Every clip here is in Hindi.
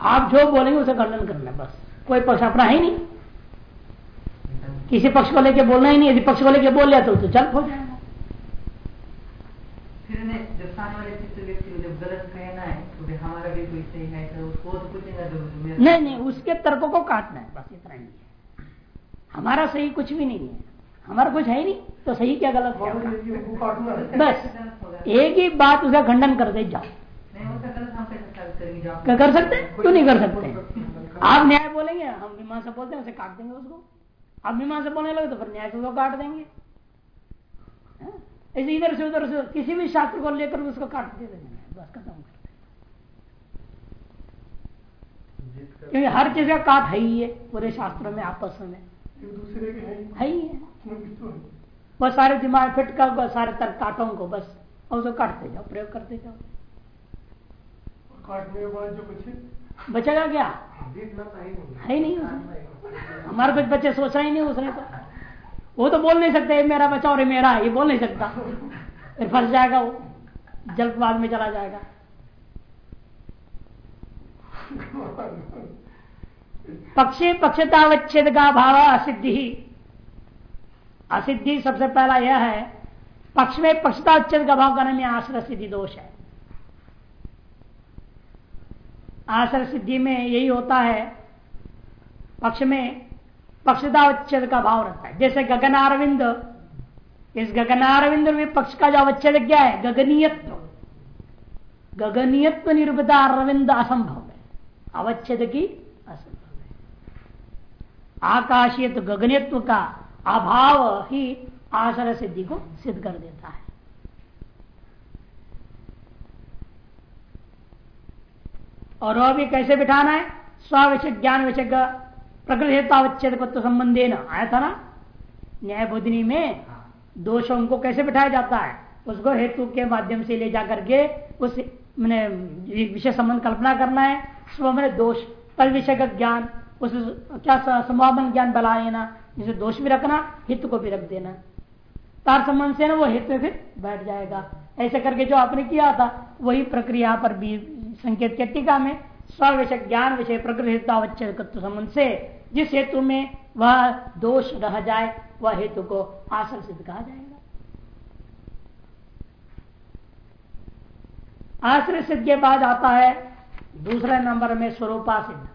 आप जो बोलेंगे उसे खंडन करना बस। कोई पक्ष अपना है नहीं। किसी पक्ष को लेके बोलना ही नहीं यदि पक्ष को लेके बोल लिया तो, तो चल हो जाएगा। है तो है तो तो नहीं नहीं उसके तर्कों को काटना है बस इतना ही है। हमारा सही कुछ भी नहीं है। हमारा कुछ है ही नहीं तो सही क्या गलत है बस एक ही बात उसका खंडन कर दे जाओ। क्या कर सकते हैं? क्यों नहीं कर सकते? आप न्याय बोलेंगे हम मीमांसा बोलते हैं उसे काट देंगे उसको। आप मीमांसा बोलने लगे तो फिर न्याय से उसको काट देंगे। हाँ? ऐसे इधर से उधर से किसी भी शास्त्र को लेकर उसको काट दे देंगे। बस खत्म कर क्योंकि हर चीज़ का काट है ही है पूरे शास्त्रों में आपस में। है ही है। बस सारे दिमाग फिट कर सारे तर्क काटों को बस। और उसको काटते जाओ प्रयोग करते जाओ। काटने के बाद जो बचे? बचेगा क्या? है नहीं उसमें। हमारे कुछ बच्चे सोच रहे ही नहीं उसने तो। वो तो बोल नहीं सकते मेरा बच्चा और मेरा। ये बोल नहीं सकता। फिर फंस जाएगा वो। जल्दबाज में चला जाएगा। पक्षे पक्षतावच्छेद का भाव असिद्धि असिद्धि सबसे पहला यह है, पक्ष में पक्षतावच्छेद का भाव करने में आश्रय सिद्धि दोष है। आश्रय सिद्धि में यही होता है, पक्ष में पक्षतावच्छेद का भाव रहता है। जैसे गगनारविंद, इस गगनारविंद में पक्ष का जो अवच्छेद क्या है? गगनीयत्व। गगनीयत्व निर्भता अरविंद असंभव है। अवच्छेद की असंभव है। आकाशीय तो गगनीयत्व का अभाव ही आश्रय सिद्धि को सिद्ध कर देता है। और वह भी कैसे बिठाना है? स्विषय ज्ञान विषय प्रकृतितावच्छेद तत्व संबंधे न आया था ना? न्याय बोधनी में दोषों को कैसे बिठाया जाता है? उसको हेतु के माध्यम से ले जाकर के उस मैंने विषय संबंध कल्पना करना है। स्व में दोष तल विषय का ज्ञान उस क्या संभावन ज्ञान लेना जिसे दोष भी रखना, हित को भी रख देना। तार संबंध से ना वो हित में फिर बैठ जाएगा। ऐसे करके जो आपने किया था, वही प्रक्रिया पर भी संकेत के टीका में स्व ज्ञान विषय प्रकृति संबंध से, जिस हेतु में वह दोष रह जाए, वह हेतु को आश्रय सिद्ध कहा जाएगा। आश्रय सिद्ध के बाद आता है दूसरे नंबर में स्वरूपा सिद्ध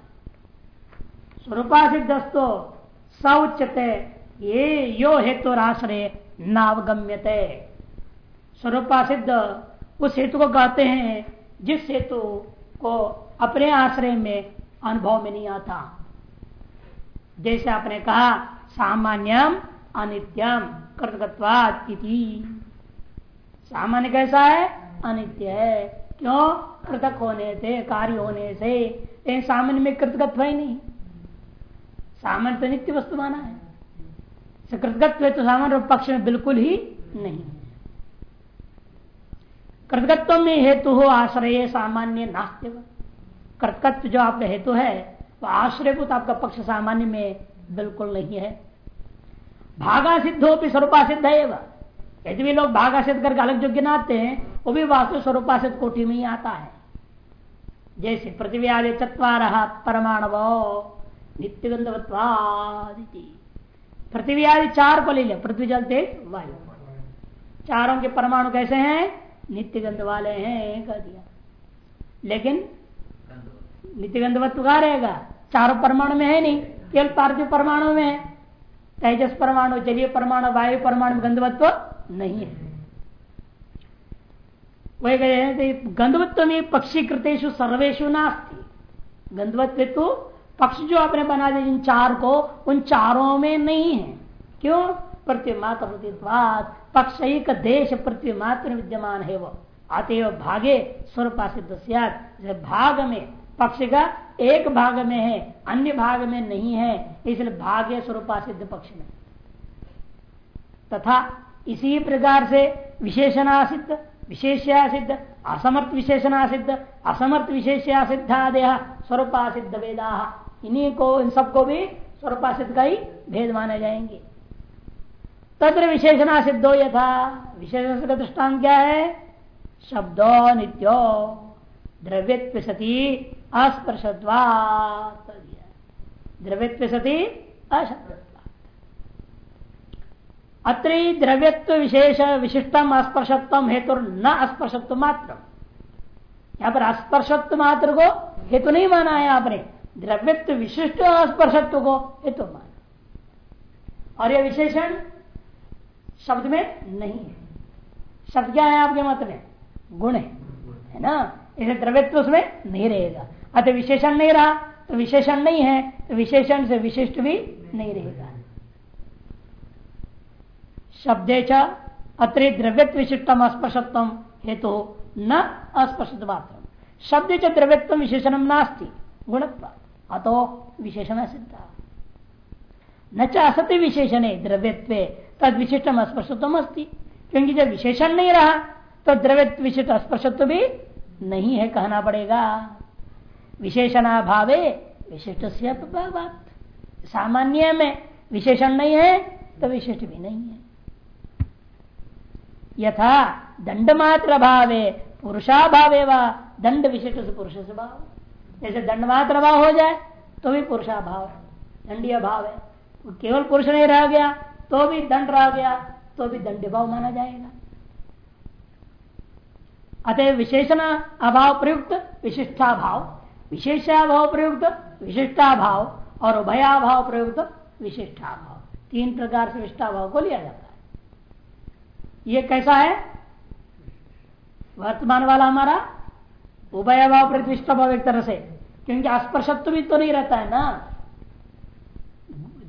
स्वरूपा सिद्धस्तो सौच्यते ये यो हेतु आश्रय नावगम्यते। स्वरूपा सिद्ध उस हेतु को कहते हैं, जिस हेतु को अपने आश्रय में अनुभव में नहीं आता। जैसे आपने कहा, सामान्यम अनित्यम कृतकत्वाद सामान्य कैसा है? अनित्य है। क्यों? कृतक होने से, कार्य होने से। सामान्य में कृतकत्व ही नहीं। सामान्य तो नित्य वस्तु माना है। कृतकत्व तो सामान्य पक्ष में बिल्कुल ही नहीं। कृतकत्व में हेतु हो आश्रय, सामान्य नास्त्य कृतकत्व जो आपका हेतु है तो आश्रयभूत आपका पक्ष सामान्य में बिल्कुल नहीं है। भागा सिद्ध हो भी स्वरूपा सिद्ध है यदि भी लोग भागा सिद्ध करके अलग जो गिनाते हैं, वो भी वास्तव स्वरूपा सिद्ध कोटि में ही आता है। जैसे पृथ्वी आदि चतवार परमाणव नित्य गंधवत्वादिति पृथ्वी आदि चार को ले लिया, पृथ्वी जल, तेज, वायु। चारों के परमाणु कैसे हैं? नित्य गंध वाले हैं, कह दिया। लेकिन नित्य गंधवत्व का रहेगा? चारों परमाणु में है नहीं, केवल पार्थिव परमाणु में है। तेजस परमाणु, जलीय परमाणु, वायु परमाणु में गंधवत्व नहीं है। वही कहते गंधवत्व में पक्षी कृतेशु सर्वेशु नास्ती। गंधवत्व तो पक्ष जो आपने बना दिया, जिन चार को, उन चारों में नहीं है। क्यों? प्रतिमात्र पक्ष एक, देश पृथ्वी मात्र विद्यमान है वो। अतएव भागे, स्वरूपा सिद्ध भाग में, पक्ष का एक भाग में है, अन्य भाग में नहीं है, इसलिए भाग्य स्वरूपा सिद्ध पक्ष में। तथा इसी प्रकार से विशेषणा सिद्ध विशेषया सिद्ध असमर्थ विशेषणा सिद्ध असमर्थ विशेषया सिद्धादय स्वरूपा सिद्ध वेदा। इन्हीं को, इन सबको भी स्वरूपा सिद्ध का ही भेद माने जाएँगे। तत्र विशेषणा सिद्धो यथा। विशेषण का दृष्टान क्या है? शब्दो नित्यो द्रव्यत्व सती अस्पर्शत्वा द्रव्यत्व सती अत्र द्रव्यत्व विशेष, विशिष्टम अस्पर्शत्व हेतु न अस्पर्शत्व मात्र यहाँ पर अस्पर्शत्व मात्र को हेतु नहीं माना है आपने। द्रव्यत्व विशिष्ट अस्पर्शत्व को हेतु माना। और यह विशेषण शब्द में नहीं है। शब्द क्या है आपके मत में? गुण है। है ना? इसे द्रव्यत्व उसमें नहीं रहेगा। अतः विशेषण नहीं रहा तो विशेषण नहीं है तो विशेषण से विशिष्ट भी नहीं रहेगा। शब्दे च अत्र द्रव्यत्व विशिष्टम अस्पर्शत्व हेतु न अस्पर्शत मात्र। शब्द च द्रव्यत्व विशेषण नास्ति गुणत्व अतो विशेषण सिद्ध। न च असत्य विशेषण द्रव्यत्व, तद विशिष्टम अस्पर्शत्व अस्ति क्योंकि जब विशेषण नहीं रहा तो द्रव्य विशिष्ट अस्पर्शत्व भी नहीं है, कहना पड़ेगा। विशेषणाभावे विशिष्ट से सामान्य में विशेषण नहीं है तो विशिष्ट भी नहीं है। यथा दंड मात्र भावे पुरुषाभावे व दंड विशिष्ट से पुरुष से भाव। जैसे दंड मात्र भाव हो जाए तो भी पुरुषाभाव दंडीय भाव है। केवल पुरुष नहीं रह गया तो भी दंड रह गया तो भी दंड भाव माना जाएगा। अतः विशेषण अभाव प्रयुक्त विशिष्टा भाव विशेषाभाव प्रयुक्त विशिष्टा भाव और उभयाभाव प्रयुक्त विशिष्टा भाव तीन प्रकार से विशिष्टा भाव को लिया जाता है। ये कैसा है? वर्तमान वाला हमारा उभय भाव प्रतिष्ठा भाव एक तरह से क्योंकि अस्पर्शत्व भी तो नहीं रहता है ना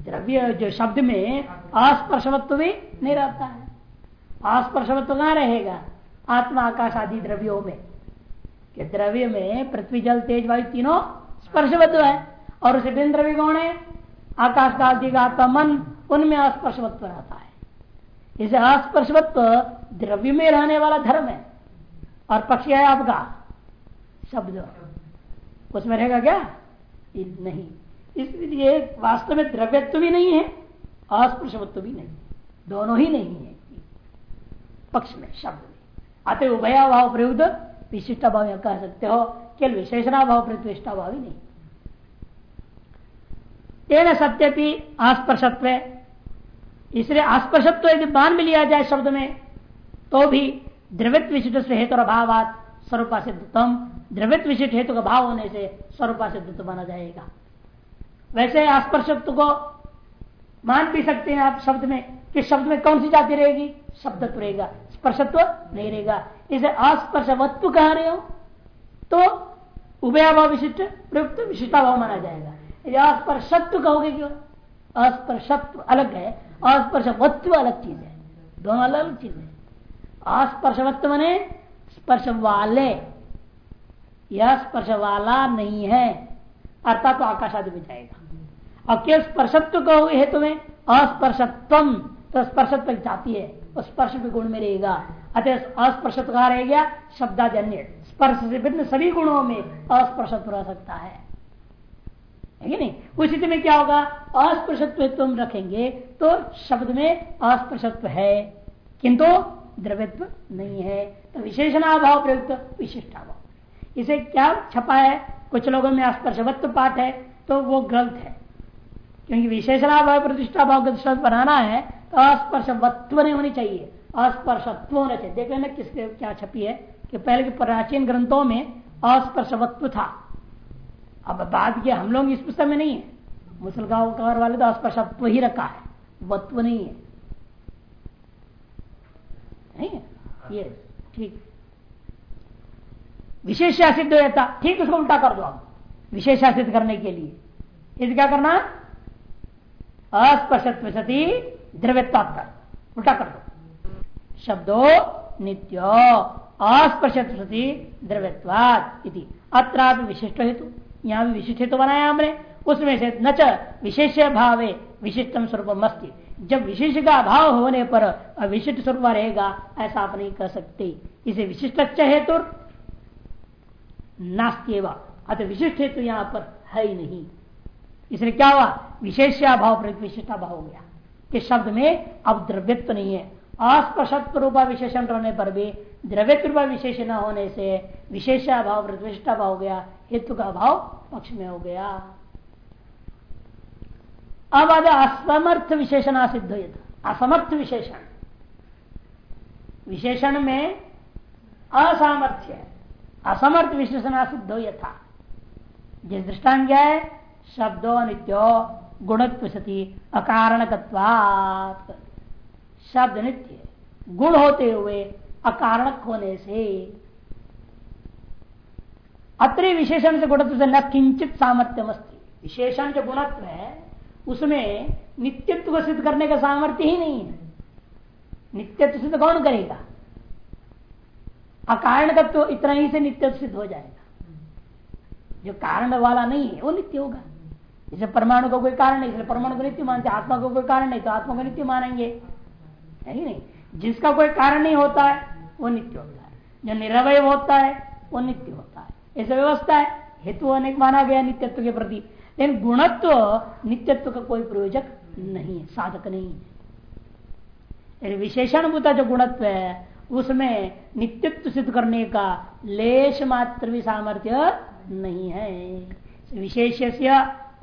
द्रव्य जो शब्द में अस्पर्शवत्व भी नहीं रहता है अस्पर्शवत्व कहाँ रहेगा आत्मा आकाश आदि द्रव्यों में कि द्रव्य में पृथ्वी जल तेज वायु तीनों स्पर्शवत्व है और उसे भिन्न द्रव्य कौन है? आकाश का आत्मा मन, उनमें अस्पर्शवत्व रहता है इसे अस्पर्शवत्व द्रव्य में रहने वाला धर्म है। और पक्ष है आपका। शब्द। उसमें रहेगा क्या? नहीं। इसलिए वास्तव में द्रव्यत्व भी नहीं है अस्पर्शवत्व भी नहीं। दोनों ही नहीं है। पक्ष में, शब्द में। अतः उभयाभाव प्रयुक्त विशिष्ट भाव कह सकते हो, केवल विशेषणाभाव प्रतिष्ठा भाव ही नहीं। तेना सत्यपि अस्पर्शत्व इसलिए अस्पर्शत्व यदि मान में लिया जाए शब्द में तो भी द्रवित विशिष्ट से हेतु अभाव स्वरूपा सिद्धतम द्रवित विशिष्ट हेतु का भाव होने से स्वरूपा सिद्धत्व माना जाएगा। वैसे अस्पर्शत्व को मान भी सकते हैं आप शब्द में कि शब्द में कौन सी जाति रहेगी? शब्दत्व रहेगा। स्पर्शत्व नहीं रहेगा। इसे अस्पर्शवत्व कह रहे हो तो उभयाभाव विशिष्ट प्रयुक्त विशिष्टा भाव माना जाएगा। यदि अस्पर्शत्व कहोगे क्यों? अस्पर्शत्व अलग है, अस्पर्शवत्व अलग चीज़ है। दोनों अलग अलग चीज़ है। अस्पर्शवत्व ने स्पर्श वाले यह स्पर्श वाला नहीं है। अर्थात तो आकाश आदि में जाएगा। और केवल स्पर्शत्व को हेतु में अस्पर्शत्व तो स्पर्शत्व जाती है। स्पर्श के गुण में रहेगा। अतः अस्पर्शत्व कहा रह गया? शब्दाजन्य। स्पर्श से भिन्न सभी गुणों में अस्पर्शत्व रह सकता है। है नहीं? उस स्थिति में क्या होगा? अस्पर्शत्व तुम रखेंगे तो शब्द में अस्पर्शत्व है। किंतु द्रव्यत्व नहीं है। तो विशेषणाभाव प्रयुक्त, विशिष्टाभाव। इसे क्या छपा है? कुछ लोगों में अस्पर्शवत्व पाठ है तो वो गलत है। क्योंकि विशेषणाभाव प्रतिष्ठा भाव का बनाना है तो अस्पर्शवत्व नहीं होनी चाहिए। अस्पर्शत्व होना चाहिए देख लेना किसके क्या छपी है, कि पहले के प्राचीन ग्रंथों में अस्पर्शवत्व था। अब बात किया हम लोग इस पुस्तक में नहीं है। मुसलगांव वाले तो अस्पर्शत्व ही रखा है। वत्व नहीं है। नहीं है? ये ठीक। विशेषासित रहता ठीक उसको उल्टा कर दो आप। विशेषासित करने के लिए। इसे क्या करना? अस्पर्शत्व सती द्रव्यत्वात्तर उल्टा कर दो। शब्दो नित्य अस्पर्शत्व सती द्रव्यत्वाद अत्र विशिष्ट हेतु। यहाँ भी विशिष्ट हेतु बनाया हमने। उसमें से न विशेष भावे विशिष्टम स्वरूप मस्ती जब विशेष का अभाव होने पर अविशिष्ट स्वरूप रहेगा, ऐसा आप नहीं कह सकते। इसे विशिष्ट हेतु नास्त्यव। अतः विशिष्ट हेतु यहाँ पर है ही नहीं। इसलिए क्या हुआ? विशेष भाव विशिष्टा भाव हो गया। कि शब्द में अब द्रव्यत्व नहीं है। अस्पशत्व रूपा विशेषण रहने पर भी द्रव्यत्व रूपा विशेष न होने से विशेषाभाव प्रतिष्ठाभाव हो गया। हेतु का भाव पक्ष में हो गया। अब आगे असमर्थ विशेषण सिद्ध असमर्थ विशेषण। विशेषण में असामर्थ्य असमर्थ विशेषण सिद्ध हो यथा। जिस दृष्टान क्या है? शब्दो नित्यो गुणत्व सती अकारण शब्द नित्य, गुण होते हुए अकारणक होने से अत्र विशेषण से गुणत्व से न किंचित सामर्थ्य विशेषण जो गुणत्व है, उसमें नित्यत्व को सिद्ध करने का सामर्थ्य ही नहीं है। नित्यत्व सिद्ध कौन करेगा? अकारण तत्व तो इतना ही से नित्य सिद्ध हो जाएगा। जो कारण वाला नहीं है, वो नित्य होगा। जैसे परमाणु का कोई कारण नहीं परमाणु को नित्य मानते आत्मा को कोई कारण नहीं तो आत्मा को नित्य मानेंगे। है ही नहीं? जिसका कोई कारण नहीं होता है, वो नित्य होता है। जो निरवय होता है, वो नित्य होता है। ऐसे व्यवस्था है, हेतु अनेक माना गया नित्यत्व के प्रति। लेकिन गुणत्व, नित्यत्व का कोई प्रयोजक नहीं है, साधक नहीं है। विशेषण भूता जो गुणत्व है उसमें नित्यत्व सिद्ध करने का लेश मात्र भी सामर्थ्य नहीं है। विशेष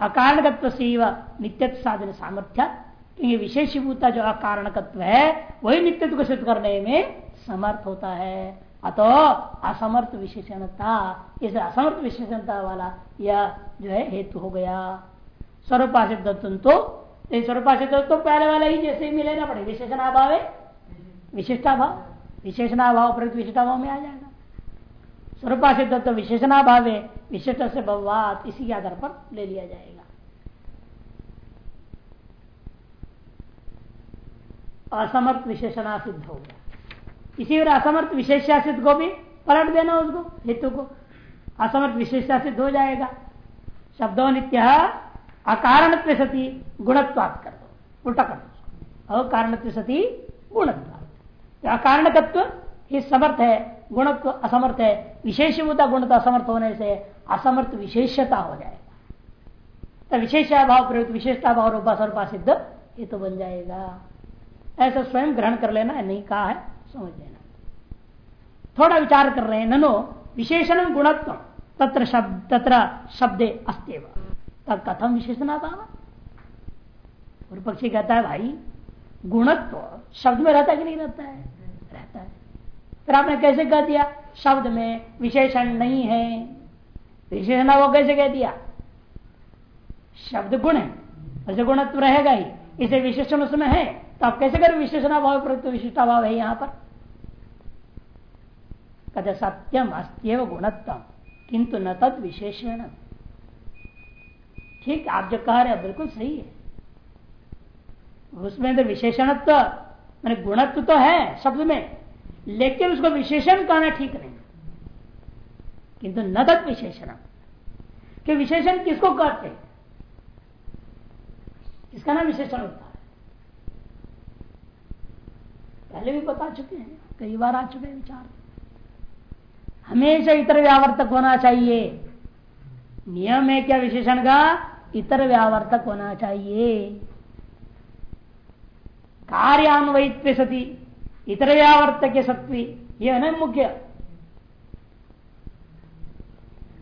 अकारणकत्व से नित्यत्व साधन सामर्थ्य। क्योंकि विशेषभूता जो अकारणकत्व है, वही नित्यत्व को सिद्ध करने में समर्थ होता है। अतो असमर्थ विशेषणता, इस असमर्थ विशेषणता वाला यह जो है हेतु हो गया। स्वरूपासित तो स्वरूपासित तो पहले वाला ही जैसे मिले ना पड़े विशेषणाभाव है। विशिष्टाभाव। विशेषणाभाव प्रति विशिष्टाभाव में आ जाएगा। स्वरूप सिद्ध तो विशेषणाभाव है विशिष्ट से भगवात इसी के आधार पर ले लिया जाएगा। असमर्थ विशेषणा सिद्ध हो गया। इसी तरह असमर्थ विशेषा सिद्ध को भी पलट देना उसको हेतु को असमर्थ विशेषा सिद्ध हो जाएगा। शब्दों नित्य अकारण सती गुणत्वात कर दो, उल्टा कर दो अकारण सती गुणत्व अकारण तत्व ही समर्थ है, गुणत्व असमर्थ है, विशेषभूता गुणत्व असमर्थ होने से असमर्थ विशेषता हो जाएगा। तो विशेषा भाव प्रयुक्त विशेषता भाव रूपा स्वरूपा सिद्ध, ये तो बन जाएगा। ऐसा स्वयं ग्रहण कर लेना नहीं कहा है, समझ लेना थोड़ा विचार कर रहे हैं, ननो विशेषण गुणत्व, तत्र शब्द, तत्र शब्दे अस्तेव तब कथम विशेषणा और पक्षी कहता है, भाई गुणत्व शब्द में रहता है कि नहीं रहता है? रहता है। फिर आपने कैसे कह दिया? शब्द में विशेषण नहीं है। विशेषण वो कैसे कह दिया? शब्द गुण है। ऐसे गुणत्व रहेगा ही। इसे विशेषण उसमें है। तो आप कैसे करें? विशेषणाभाव विशिष्टाभाव है यहाँ पर। कहते सत्यम अस्त्यव गुणत्व किंतु न तद विशेषण। ठीक, आप जो कह रहे हैं, बिल्कुल सही है। उसमें तो विशेषणत्व, मैंने गुणत्व तो है शब्द में, लेकिन उसको विशेषण कहना ठीक नहीं। किंतु न तत् विशेषण। कि विशेषण किसको कहते किसका नाम विशेषण होता है? पहले भी बता चुके हैं, कई बार आ चुके हैं विचार। हमेशा इतर व्यावर्तक होना चाहिए। नियम है क्या विशेषण का? इतर व्यावर्तक होना चाहिए। कार्यान्वित सती इतर व्यावर्तक के सत्वी यह है ना मुख्य।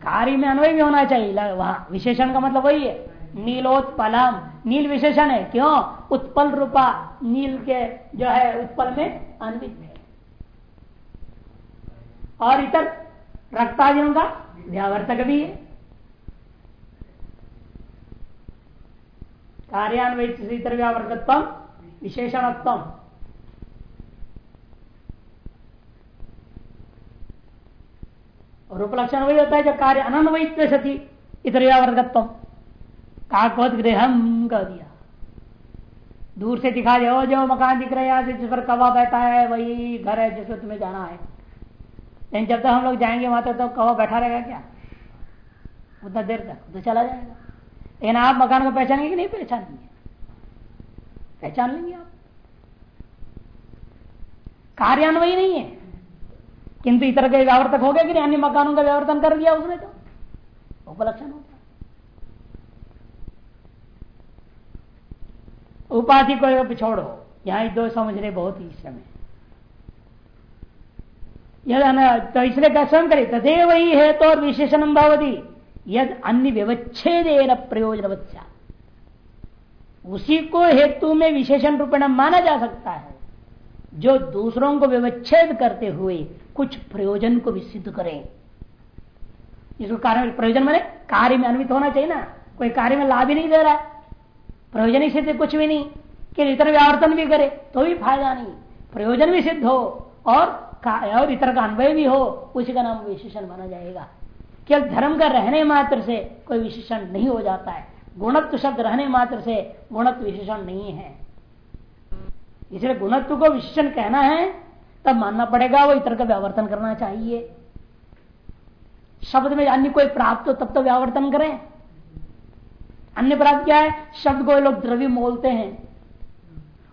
कार्य में अन्वय भी होना चाहिए वहाँ विशेषण का मतलब वही है। नीलोत्पलम, नील विशेषण है, क्यों? उत्पल रूपा, नील के जो है, उत्पल में अन्वित है। और इतर रक्तादियों का व्यावर्तक भी है। कार्यान्वित इतर व्यावर्तत्व विशेषणत्व और उपलक्षण वही होता है जो कार्य अनन्वित सती इतर व्यावर्तत्व काकवत हम कह दिया दूर से दिखा दे जो मकान दिख रहे हैं जिस पर कवा बैठा है, वही घर है जिसमें तुम्हें जाना है। लेकिन जब तक हम लोग जाएँगे वहाँ तक तो कवा बैठा रहेगा क्या? उतना देर तक तो चला जाएगा। लेकिन आप मकान को पहचानेंगे कि नहीं पहचानेंगे? पहचान लेंगे आप। कार्यान्वयी नहीं है। किंतु इतर के व्यावर्तक हो गया कि अन्य मकानों का व्यावर्तन कर दिया उसने तो। उपलक्षण होता उपाधि को छोड़ो। यहाँ दो समझने बहुत ही समय यद तो इसलिए क्या स्वयं करे, तदेव ही है तो विशेषण भवती। यद अन्य व्यवच्छेद प्रयोजन उसी को हेतु में विशेषण रूपेण माना जा सकता है। जो दूसरों को व्यवच्छेद करते हुए कुछ प्रयोजन को भी सिद्ध करें। इसको कारण प्रयोजन मैंने कार्य में अन्वित होना चाहिए ना। कोई कार्य में लाभ ही नहीं दे रहा है। प्रयोजन ही सिद्ध कुछ भी नहीं। कि इतर व्यावर्तन भी करे तो भी फ़ायदा नहीं। प्रयोजन भी सिद्ध हो और और इतर का अन्वय भी हो, उसी का नाम विशेषण माना जाएगा। केवल धर्म का रहने मात्र से कोई विशेषण नहीं हो जाता है। गुणत्व शब्द रहने मात्र से गुणत्व विशेषण नहीं है। इसलिए गुणत्व को विशेषण कहना है, तब मानना पड़ेगा वो इतर का व्यावर्तन करना चाहिए। शब्द में अन्य कोई प्राप्त हो, तब तो व्यावर्तन करें। अन्य प्राप्त क्या है? शब्द को लोग द्रव्य मोलते हैं।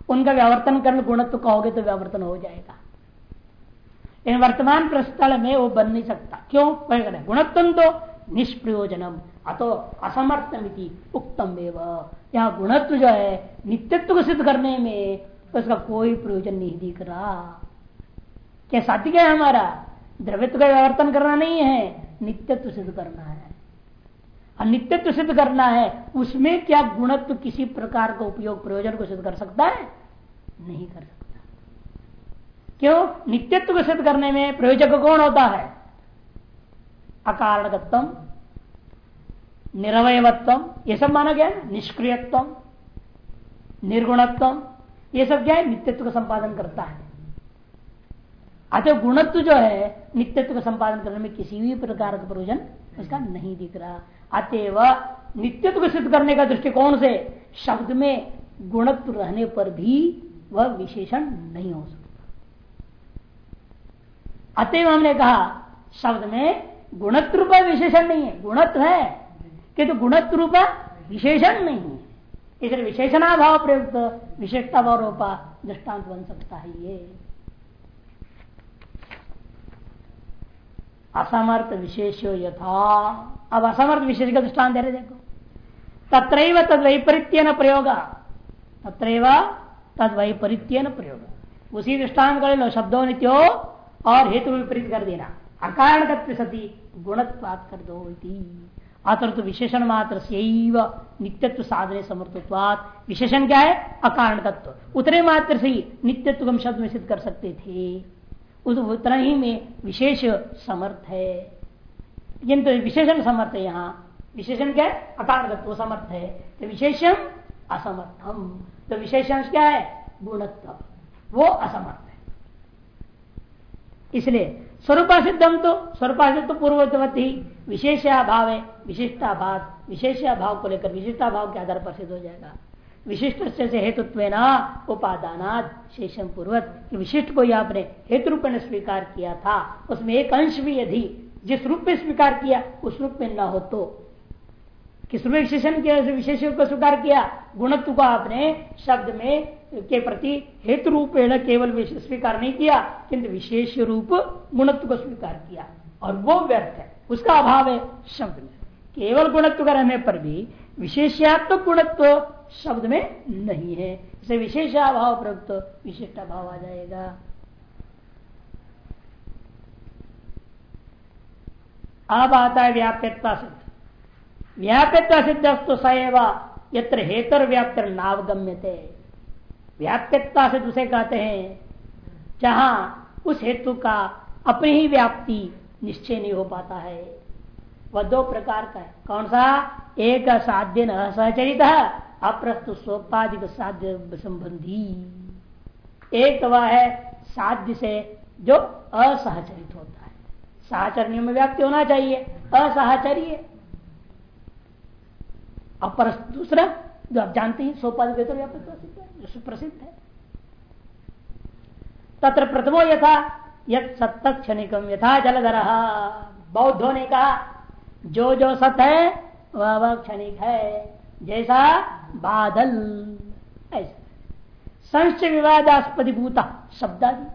उनका व्यावर्तन कर गुणत्व कहोगे तो व्यावर्तन हो जाएगा। इन वर्तमान प्रस्थल में वो बन नहीं सकता। क्यों? गुणत्व तो निष्प्रयोजनम। अतो असमर्थमिति उत्तम यहाँ गुणत्व जो है, नित्यत्व को सिद्ध करने में उसका कोई प्रयोजन नहीं दिख रहा। क्या क्या है हमारा? द्रवित्व का व्यावर्तन करना नहीं है, नित्यत्व सिद्ध करना है। और नित्यत्व सिद्ध करना है, उसमें क्या गुणत्व किसी प्रकार का उपयोग, प्रयोजन को सिद्ध कर सकता है? नहीं कर सकता। क्यों? नित्यत्व को सिद्ध करने में प्रयोजक कौन होता है? अकारणत्व निरवयत्व ये सब माना गया निष्क्रियत्व, निर्गुणत्व, ये सब क्या है? नित्यत्व का संपादन करता है। अतः गुणत्व जो है, नित्यत्व का संपादन करने में किसी भी प्रकार का प्रयोजन उसका नहीं दिख रहा। अतएव नित्यत्व को सिद्ध करने का दृष्टिकोण से शब्द में गुणत्व रहने पर भी वह विशेषण नहीं हो सकता। अतएव हमने कहा, शब्द में गुणत्व पर विशेषण नहीं है। गुणत्व है। किंतु गुणत्व रूप विशेषण नहीं है। इसलिए विशेषणाभाव प्रयुक्त विशेषता भाव रूपा दृष्टांत बन सकता है ये। असमर्थ विशेष यथा। अब असमर्थ विशेष का दृष्टान दे रहे देखो। तत्र तद वैपरीत्य न प्रयोग। तत्र तद वैपरीत्य न प्रयोग। उसी दृष्टान कर लो शब्दों नित्यो, और हेतु विपरीत कर देना। अकारण सती, गुणत्वात कर दो अतर तो विशेषण मात्र से नित्यत्व साधने समर्थत्वात। विशेषण क्या है? अकारण तत्व उतने मात्र से ही नित्यत्व हम शब्द में सिद्ध कर सकते थे। उतना ही में विशेष समर्थ है। किंतु विशेषण समर्थ है यहाँ। विशेषण क्या है? अकारण तत्व समर्थ है। तो विशेषण असमर्थम। तो विशेषण क्या है? गुणत्व। वो असमर्थ है। इसलिए स्वरूपा सिद्धम तो स्वरूपा सिद्ध तो पूर्ववत ही विशेषाभाव है विशिष्टाभाव विशेषाभाव को लेकर विशिष्टाभाव के आधार पर सिद्ध हो जाएगा। विशिष्ट से हेतुत्व न उपादान शेषम पूर्वत विशिष्ट को आपने हेतु रूप में स्वीकार किया था, उसमें एक अंश भी यदि जिस रूप में स्वीकार किया, उस रूप में न हो तो। किस रूप विशेषण किया विशेष रूप को स्वीकार किया, गुणत्व को आपने शब्द में के प्रति हेतु रूप केवल स्वीकार नहीं किया, किंतु विशेष रूप गुणत्व को स्वीकार किया। और वो व्यर्थ है। उसका अभाव है शब्द में। केवल गुणत्व का रहने पर भी विशेषात्मक गुणत्व शब्द में नहीं है। इसे विशेषाभाव प्रयुक्त विशिष्ट भाव आ जाएगा। अब आता है व्याप्यता सिद्ध। व्याप्यता सिद्ध तो सैव यत्र हेतर व्याप्तर नावगम्य थे व्याप्यता से दूसरे कहते हैं, जहाँ उस हेतु का अपनी ही व्याप्ति निश्चय नहीं हो पाता है। वह दो प्रकार का है। कौन सा? एक साध्य न सहचरित अप्रस्तुत, सोपाधिक, साध्य, संबंधी। एक वह है साध्य से जो असहचरित होता है। साहचर्य में व्याप्ति होना चाहिए। असहचर्य। अपर दूसरा, जो आप जानते हैं, सोपाधिक तो व्यापक प्रसिद्ध है, जो सुप्रसिद्ध है। तत्र प्रथमो यथा क्षणिकम यथा जलधर। बौद्धों ने कहा, जो जो सत है, वह वह क्षणिक है। जैसा बादल। ऐसा। संश्च विवादास्पद भूता शब्दादि।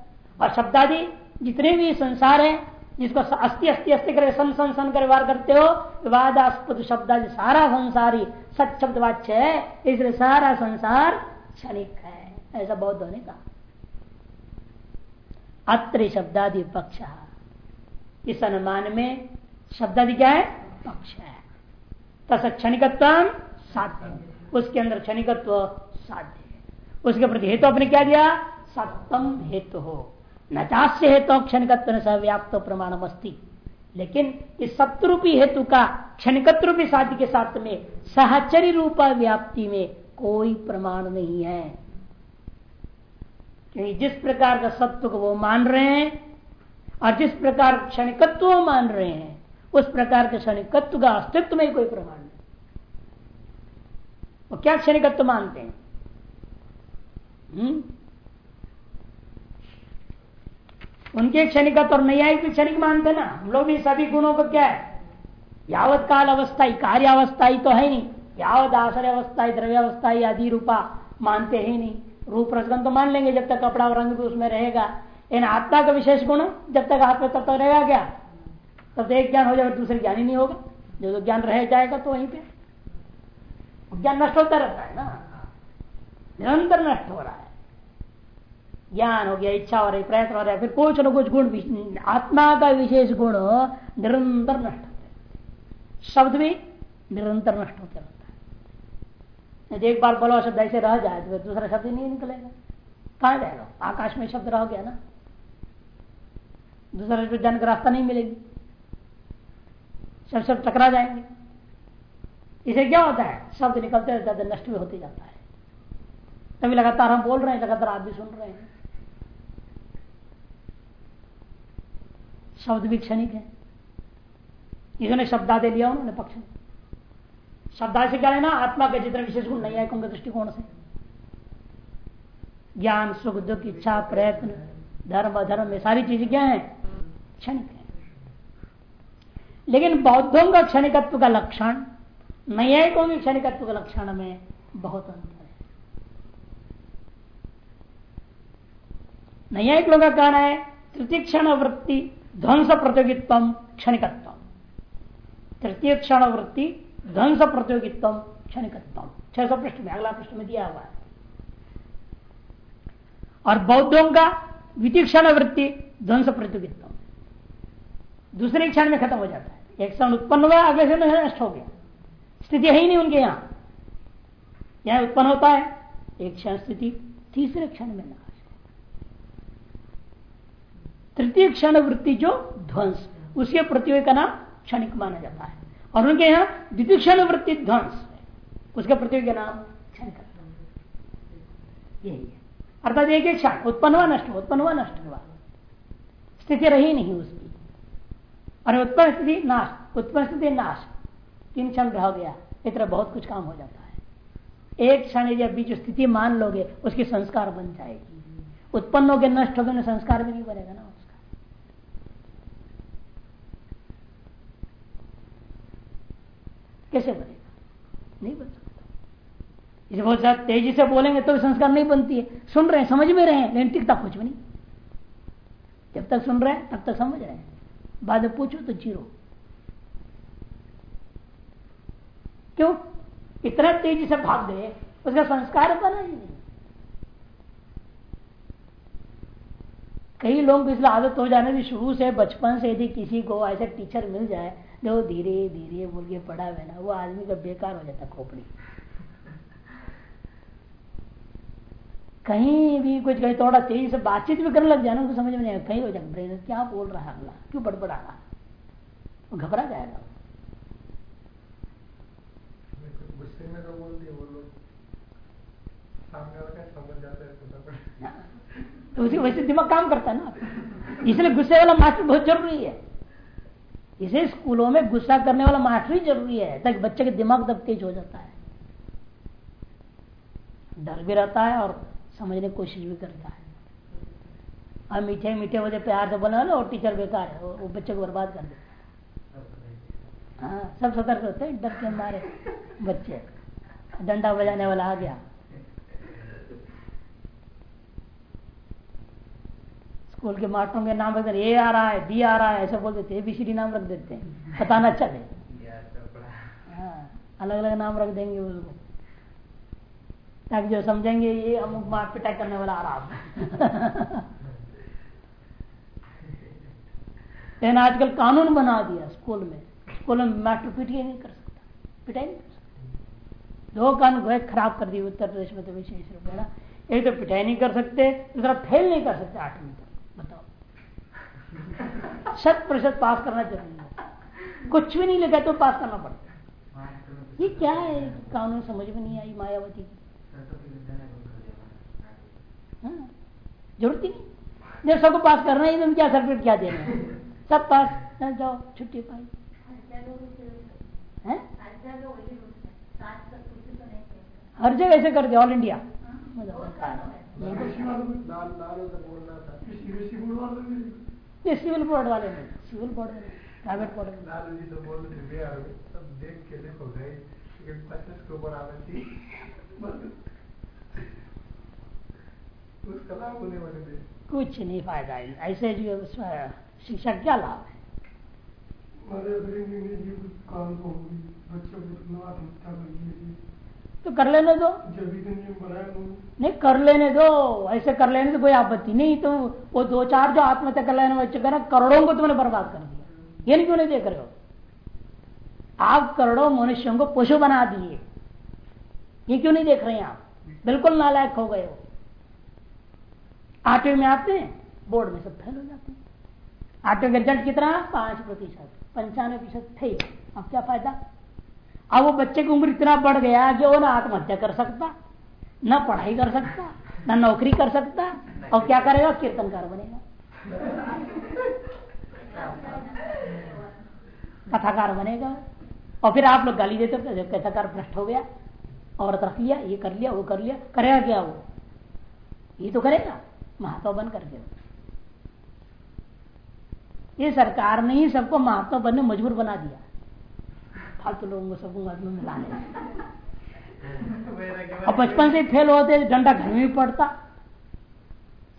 और शब्दादि जितने भी संसार है, जिसको अस्थि अस्थि अस्थि कर सन सन सन कर व्यवहार करते हो, विवादास्पद शब्दादि सारा संसारी सत शब्द वाच्य है, इसलिए सारा संसार क्षणिक है। ऐसा बौद्धों ने कहा। अत्र शब्दादि पक्ष। इस अनुमान में शब्दादि क्या है? पक्ष है। तथा क्षणिकत्व साध्य उसके अंदर क्षणिकत्व साध्य उसके प्रति हेतु अपने क्या दिया? सप्तम हेतु। हो नचास्य हेतु क्षणिकत्व सह व्याप्त प्रमाण अस्ती। लेकिन इस सप्तरूपी हेतु का क्षणिकत्व साध्य के साथ में सहचरी रूपा व्याप्ति में कोई प्रमाण नहीं है। क्योंकि जिस प्रकार का सत्व को वो मान रहे हैं और जिस प्रकार क्षणिकत्व मान रहे हैं, उस प्रकार के क्षणिकत्व का अस्तित्व में कोई प्रमाण नहीं। वो क्या क्षणिकत्व मानते हैं? हुँ? उनके क्षणिकत्व और न्यायिक भी क्षणिक मानते ना? हम लोग भी सभी गुणों को क्या है? यावत काल अवस्था ही अवस्थाई, कार्यावस्थाई तो है नहीं। यावत आश्रय अवस्थाई, द्रव्यावस्थाई आदि रूपा मानते ही नहीं। रूप रसगन तो मान लेंगे जब तक कपड़ा और रंग भी उसमें रहेगा। इन आत्मा का विशेष गुण, जब तक आत्मा तब तक रहेगा क्या? तब तो एक ज्ञान हो जाएगा, दूसरे ज्ञान ही नहीं होगा। जो तो ज्ञान रह जाएगा तो वहीं पे। ज्ञान नष्ट होता रहता है ना। निरंतर नष्ट हो रहा है। ज्ञान हो गया, इच्छा हो रही, प्रयत्न हो रहा है, फिर कुछ न कुछ गुण आत्मा का विशेष गुण निरंतर नष्ट होते शब्द भी निरंतर नष्ट होते रहते यदि एक बार बोलो, शब्द ऐसे रह जाए तो दूसरा शब्द नहीं निकलेगा। कहा जाएगा? आकाश में शब्द रह गया ना। दूसरा शब्द जाने का रास्ता नहीं मिलेगी। सब सब टकरा जाएँगे। इसे क्या होता है? शब्द निकलते रहते नष्ट भी होते जाता है। तभी लगातार हम बोल रहे हैं, लगातार आप भी सुन रहे हैं। शब्द भी क्षणिक है। इन्होंने शब्दादे लिया, उन्होंने पक्ष में शब्दा से क्या लेना आत्मा का जितने विशेष गुण नहीं है उनके दृष्टिकोण से। ज्ञान, सुख, दुख, इच्छा, प्रयत्न, धर्म, अधर्म, ये सारी चीज़ें क्या है? क्षणिक है। लेकिन बौद्धों का क्षणिकत्व का लक्षण न्यायिकों के क्षणिकत्व का लक्षण में, बहुत अंतर है। न्यायिक लोगों का कहना है, तृतीय क्षण वृत्ति ध्वंस प्रतियोगित्व क्षणिकत्व तृतीय क्षण वृत्ति ध्वंस प्रतियोगित्व क्षणिकत्व। छह सौ पृष्ठ में अगला पृष्ठ में दिया हुआ है और बौद्धों का वितीक्षण वृत्ति ध्वंस प्रतियोगित्व दूसरे क्षण में खत्म हो जाता है। एक क्षण उत्पन्न हुआ, अगले क्षण नष्ट हो गया। स्थिति है ही नहीं उनके यहाँ। यहाँ उत्पन्न होता है, एक क्षण स्थिति, तीसरे क्षण में नाश। तृतीय क्षण वृत्ति जो ध्वंस, उसके प्रतियोगी का नाम क्षणिक माना जाता है। और उनके यहाँ द्वितीय क्षण वृत्ति ध्वंस उसके प्रतियोगी नाम क्षण यही है। अर्थात एक एक क्षण, उत्पन्न हुआ, नष्ट हुआ, उत्पन्न हुआ, नष्ट हुआ। स्थिति रही नहीं उसकी। और उत्पन्न स्थिति नाश, उत्पन्न स्थिति नाश। तीन क्षण रह गया, इतना बहुत कुछ काम हो जाता है। एक क्षण यदि अभी जो स्थिति मान लोगे, उसकी संस्कार बन जाएगी। उत्पन्न हो गए नष्ट हो गए संस्कार भी नहीं बनेगा ना। कैसे बनेगा? नहीं बन सकता। इसे बहुत ज़्यादा तेज़ी से बोलेंगे तो संस्कार नहीं बनती है। सुन रहे हैं, समझ में रहे हैं, लेकिन टिकता कुछ भी नहीं। जब तक सुन रहे हैं, तब तक समझ रहे हैं। बाद में पूछो तो ज़ीरो। क्यों? इतना तेज़ी से भाग गए उसका संस्कार बना ही नहीं। कई लोग इसलिए आदत हो जाने की शुरू से, बचपन से यदि किसी को ऐसे टीचर मिल जाए जो धीरे धीरे बोल के पढ़ा हुआ ना वो आदमी का बेकार हो जाता खोपड़ी। कहीं भी कुछ कहीं थोड़ा तेज़ी से बातचीत भी करने लग जाए ना उनको समझ में नहीं कहीं हो जाएगा ब्रेन क्या बोल रहा है अगला? क्यों बड़बड़ा रहा? वो घबरा जाएगा। हाँ, तो उसी वैसे दिमाग काम करता है ना। इसलिए गुस्से वाला मास्टर बहुत ज़रूरी है। इसे स्कूलों में गुस्सा करने वाला मास्टर ही ज़रूरी है, ताकि बच्चे का दिमाग तब तेज हो जाता है। डर भी रहता है और समझने की कोशिश भी करता है। और मीठे मीठे वजह प्यार से बोला लो और टीचर बेकार है, वो बच्चे को बर्बाद कर देता है। हाँ सब सतर्क होते हैं, डर के मारे बच्चे। डंडा बजाने वाला आ गया। स्कूल के मास्टरों के नाम रख ए आ रहा है डी आ रहा है ऐसा बोल देते एबीसीडी नाम रख देते हैं। पता न चले। हाँ अलग अलग नाम रख देंगे उसको ताकि जो समझेंगे ये अमुक मार पिटाई करने वाला आराम लेकिन आजकल कानून बना दिया स्कूल में। स्कूल में मास्टर पिटाई नहीं कर सकता। पिटाई नहीं कर सकता। दो कानून खराब कर दिए उत्तर प्रदेश में तो विशेष रूप में एक तो पिटाई नहीं कर सकते दूसरा फेल नहीं कर सकते आठवीं तक। बताओ। शत प्रतिशत पास करना ज़रूरी है। कुछ भी नहीं लगा तो पास करना पड़ता ये क्या है? कानून समझ में नहीं आई मायावती की। हाँ, ज़रूरत ही नहीं। जब सबको पास करना ही तुम क्या सर्टिफिकेट क्या देना है? सब पास जाओ छुट्टी पाई। हर जगह ऐसे कर दिया ऑल इंडिया सिविल बोर्ड वाले में सिविल बोर्ड में प्राइवेट बोर्ड में लालू जी तो बोल रहे थे। यार सब देख के देखो गए पचास के ऊपर आना चाहिए उसका लाभ होने वाले थे कुछ नहीं फ़ायदा है ऐसे जो शिक्षा क्या लाभ है? तो कर लेने दो। नहीं कर लेने दो। ऐसे कर लेने तो कोई आपत्ति नहीं। तो वो दो चार जो आत्महत्या कर लेने कर करोड़ों को तुमने बर्बाद कर दिया। ये नहीं क्यों नहीं देख रहे हो। आप करोड़ों मनुष्यों को पशु बना दिए। ये क्यों नहीं देख रहे हैं आप? बिल्कुल नालायक हो गए हो। आठवीं में आते हैं बोर्ड में सब फेल हो जाते हैं। आठवीं का रिज़ल्ट कितना? पाँच प्रतिशत पंचानवे प्रतिशत फेल अब क्या फ़ायदा? अब वो बच्चे की उम्र इतना बढ़ गया कि वो ना आत्महत्या कर सकता, न पढ़ाई कर सकता, न नौकरी कर सकता, और क्या करेगा? कीर्तनकार बनेगा। कथाकार बनेगा। और फिर आप लोग गाली देते हो कथाकार भ्रष्ट हो गया, औरत रख लिया, ये कर लिया, वो कर लिया, करेगा क्या वो? ये तो करेगा, महात्मा बन करके ये सरकार ने ही सबको महात्मा बनने मजबूर बना दिया। फालतू लोगों को सबको मत में मिलाने और बचपन से फेल होते डंडा घर में पड़ता।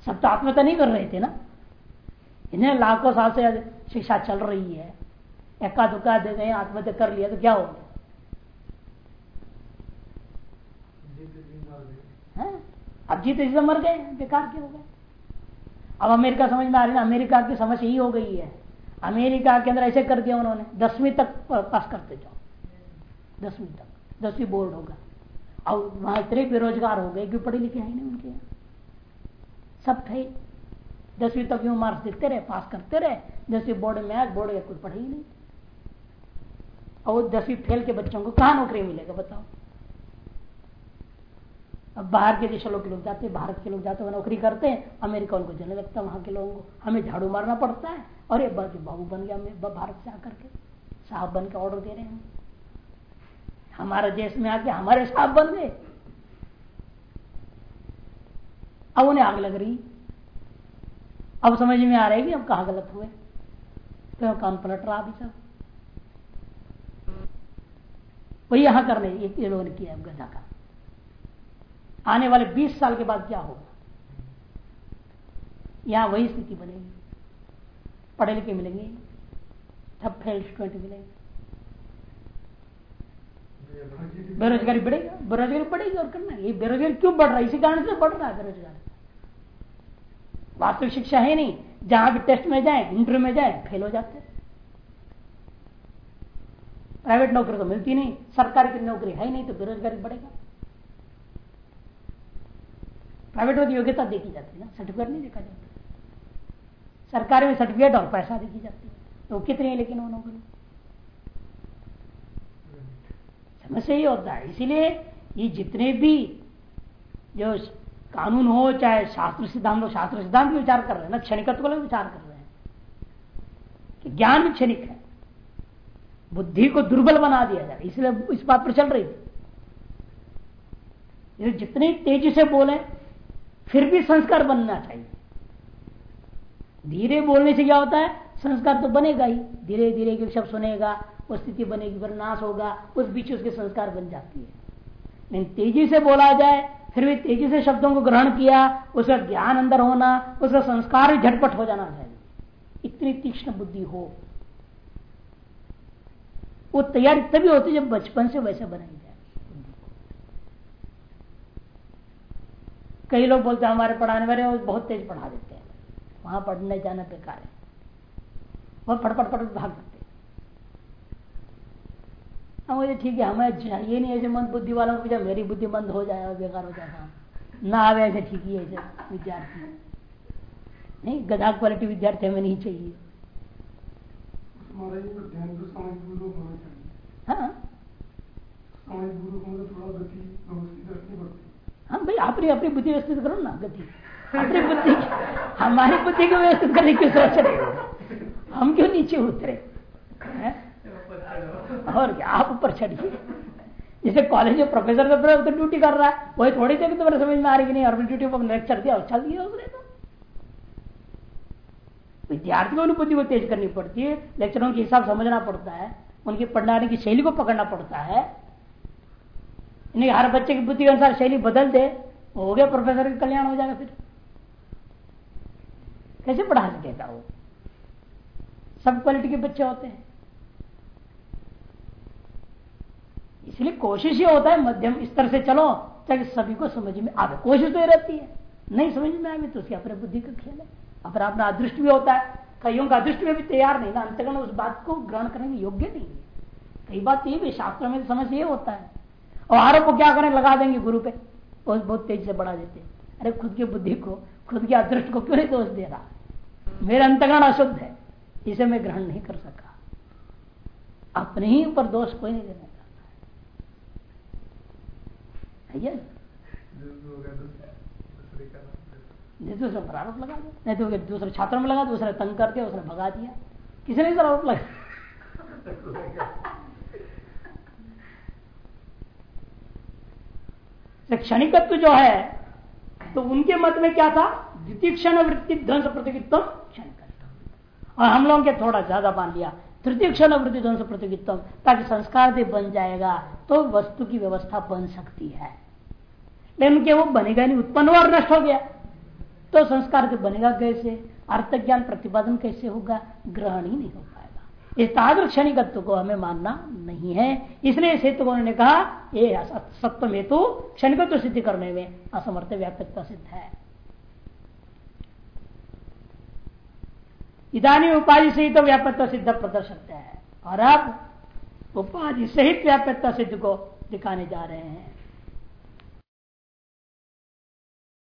सब तो आत्महत्या नहीं कर रहे थे ना? इन्हें लाखों साल से शिक्षा चल रही है। एका दुका दे गए आत्महत्या कर लिया तो क्या हो गया? अब जीते जी मर गए, बेकार के हो गए? अब अमेरिका समझ में आ रही है अमेरिका की समझ यही हो गई है। अमेरिका के अंदर ऐसे कर दिया उन्होंने। दसवीं तक पास करते जाओ। दसवीं तक। दसवीं बोर्ड होगा। और वहाँ इतने बेरोजगार हो गए क्यों पढ़े लिखे हैं नहीं उनके। सब थे। दसवीं तक क्यों मार्क्स देते रहे पास करते रहे। दसवीं बोर्ड में आज बोर्ड कोई पढ़े ही नहीं। और दसवीं फेल के बच्चों को कहा नौकरी मिलेगा, बताओ। अब बाहर के देशों के लोग जाते हैं, भारत के लोग जाते हैं नौकरी करते हैं। अमेरिका उनको जलने लगता है वहाँ के लोगों को। हमें झाड़ू मारना पड़ता है। और ये बाबू बन गया भारत से आकर के साहब बन के ऑर्डर दे रहे हैं। हमारे देश में आके हमारे साहब बन गए। अब उन्हें आग लग रही। अब समझ में आ रहा कि अब कहा गलत हुए। तो काम पलट रहा अभी सब। वही यहाँ करने ये लोगों ने किया गजा का आने वाले 20 साल के बाद क्या होगा? यहाँ वही स्थिति बनेगी। पढ़े लिखे मिलेंगे। सब फेल स्टूडेंट मिलेंगे बेरोजगारी बढ़ेगा, बेरोजगारी बढ़ेगी और करना ये बेरोजगारी क्यों बढ़ रहा है? इसी कारण से बढ़ रहा है बेरोजगारी। वास्तविक शिक्षा है नहीं। जहाँ भी टेस्ट में जाए इंटरव्यू में जाए फेल हो जाते प्राइवेट नौकरी तो मिलती नहीं। सरकारी की नौकरी है नहीं तो बेरोजगारी बढ़ेगा। प्राइवेट में योग्यता देखी जाती है ना? सर्टिफिकेट नहीं देखा जाता। सरकारी में सर्टिफिकेट और पैसा देखी जाती है। तो कितने लेकिन वो नौकरी? समस्या ही होता है। इसीलिए ये जितने भी जो कानून हो, चाहे शास्त्र सिद्धांत हो, शास्त्र सिद्धांत विचार कर रहे हैं, ना क्षणिकत्व को विचार कर रहे हैं कि ज्ञान क्षणिक है। बुद्धि को दुर्बल बना दिया जाए। इसलिए इस बात पर चल रही थी जितनी तेज़ी से बोले, फिर भी संस्कार बनना चाहिए। धीरे बोलने से क्या होता है? संस्कार तो बनेगा ही। धीरे धीरे शब्द सुनेगा, वो स्थिति बनेगी, फिर नाश होगा, उस बीच उसके संस्कार बन जाती है। लेकिन तेज़ी से बोला जाए, फिर भी तेज़ी से शब्दों को ग्रहण किया, उसका ज्ञान अंदर होना, उसका संस्कार झटपट हो जाना चाहिए। इतनी तीक्ष्ण बुद्धि हो। वो तैयारी तभी होती जब बचपन से वैसे बनाई जाए। कई लोग बोलते हैं, हमारे पढ़ाने वाले बहुत तेज पढ़ा देते वहाँ पढ़ने जाना बेकार है वो पढ़ पढ़ पढ़ भाग सकते हाँ, मुझे ठीक है हमें चाहिए नहीं ऐसे मंद बुद्धि वालों को जब मेरी बुद्धि मंद हो जाए बेकार हो जाए ना आवे ऐसे ठीक ही ऐसे विद्यार्थी। नहीं गधा क्वालिटी विद्यार्थी हमें नहीं चाहिए। तो तो हाँ पड़ती हाँ भाई अपनी अपनी बुद्धि व्यवस्थित करो ना गति। अपनी बुद्धि हमारी बुद्धि को व्यवस्थित करने की सोच रहे हो। हम क्यों नीचे उतरे? और क्या? आप ऊपर चढ़िए। जैसे कॉलेज में प्रोफेसर तो ड्यूटी कर रहा है, वही थोड़ी देर तो मेरे समझ में आ रही कि नहीं, और ड्यूटी पर लेक्चर दिया चल दिया उसने तो। विद्यार्थी को बुद्धि को तेज करनी पड़ती है लेक्चरों के हिसाब समझना पड़ता है, उनकी पढ़ाने की शैली को पकड़ना पड़ता है। नहीं हर बच्चे की बुद्धि के अनुसार शैली बदल दे, हो गया प्रोफेसर का कल्याण हो जाएगा फिर। कैसे पढ़ा सकेगा वो? सब क्वालिटी के बच्चे होते हैं। इसलिए कोशिश ये होता है, मध्यम स्तर से चलो, ताकि सभी को समझ में आवे। कोशिश तो ये रहती है। नहीं समझ में आवे तो उसकी अपने बुद्धि का खेल है। अपना अपना अदृष्ट भी होता है। कईयों का अदृष्ट में भी तैयार नहीं ना। अंतगण उस बात को ग्रहण करने के योग्य नहीं है। कई बात ये भी शास्त्रों में समझ ये होता है। और आरोप को क्या करें? लगा देंगे गुरु पे। बहुत बहुत तेज़ी से बढ़ा देते अरे खुद की बुद्धि को खुद के अदृष्ट को क्यों नहीं दोष दे रहा? मेरा अंतगण अशुद्ध है, इसे मैं ग्रहण नहीं कर सका। अपने ही ऊपर दोष कोई नहीं देना चाहता है। दूसरे पर आरोप लगा दिया। नहीं तो दूसरे छात्रों में लगा, दूसरे तंग कर दिया उसने भगा दिया। किसी ने आरोप लगा? क्षणिकत्व जो है तो उनके मत में क्या था? द्वितीय क्षण वृत्ति ध्वंस प्रतियोगित्व क्षणिकत्व और हम लोगों के थोड़ा ज़्यादा मान लिया। तृतीय क्षण वृत्ति ध्वंस प्रतियोगित्व ताकि संस्कार भी बन जाएगा तो वस्तु की व्यवस्था बन सकती है। लेकिन के वो बनेगा नहीं, उत्पन्न और नष्ट हो गया। तो संस्कार के बनेगा कैसे? अर्थ ज्ञान प्रतिपादन कैसे होगा? ग्रहण ही नहीं हो पाएगा इस तागर क्षणिकत्व को हमें मानना नहीं है। इसलिए हेतु को उन्होंने कहा, ये सत्व हेतु क्षणिकत्व सिद्धि करने में असमर्थ व्यापकता सिद्ध है। इधानी उपाधि सहित तो व्यापकता सिद्ध प्रदर्शित है। और अब उपाधि सहित व्यापकता सिद्ध को दिखाने जा रहे हैं।